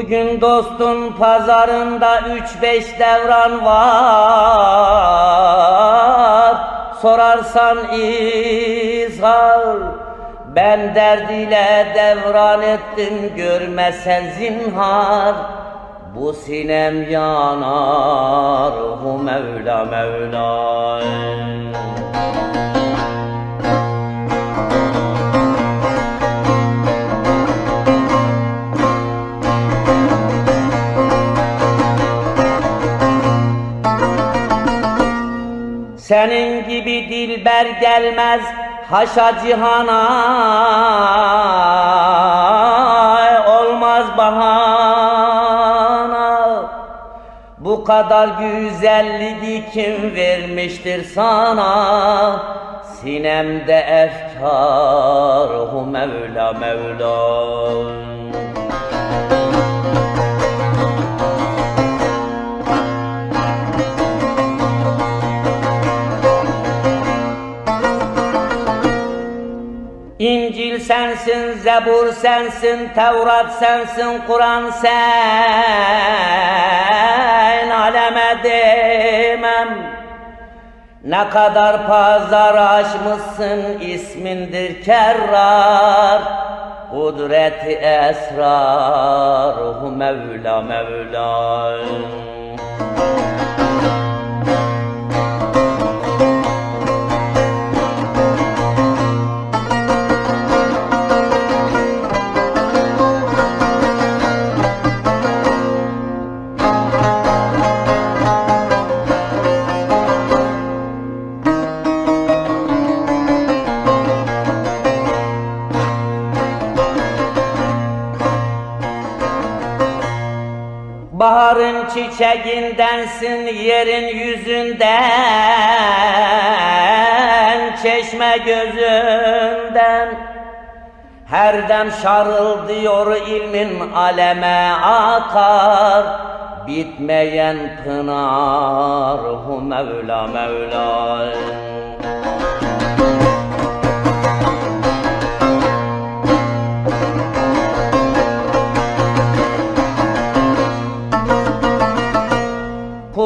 Bin dostun pazarında üç beş devran var. Sorarsan izhar Ben derdiyle devran ettim görmesen zinhar. Bu sinem yanar hu Mevla Mevla Senin gibi dilber gelmez haşa cihana. Olmaz bahana. Bu kadar güzelliği kim vermiştir sana? Sinemde efkar hu Mevla Mevla İncil sensin, Zebur sensin, Tevrat sensin, Kur'an sen. Aleme demem. Ne kadar pazar aşmışsın ismindir kerrar. Kudreti esrar hu Mevla Mevla Baharın çiçeğindensin yerin yüzünden Çeşme gözünden. Her dem şarıldıyor ilmin aleme akar Bitmeyen pınar hu Mevla Mevla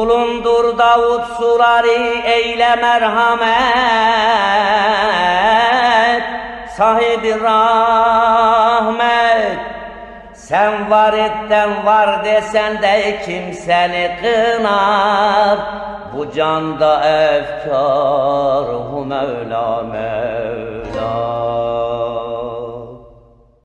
Kulundur Davut surari eyle merhamet. Sahibi rahmet Sen var etten var desen de kim kınar. Bu canda efkar hu Mevla Mevla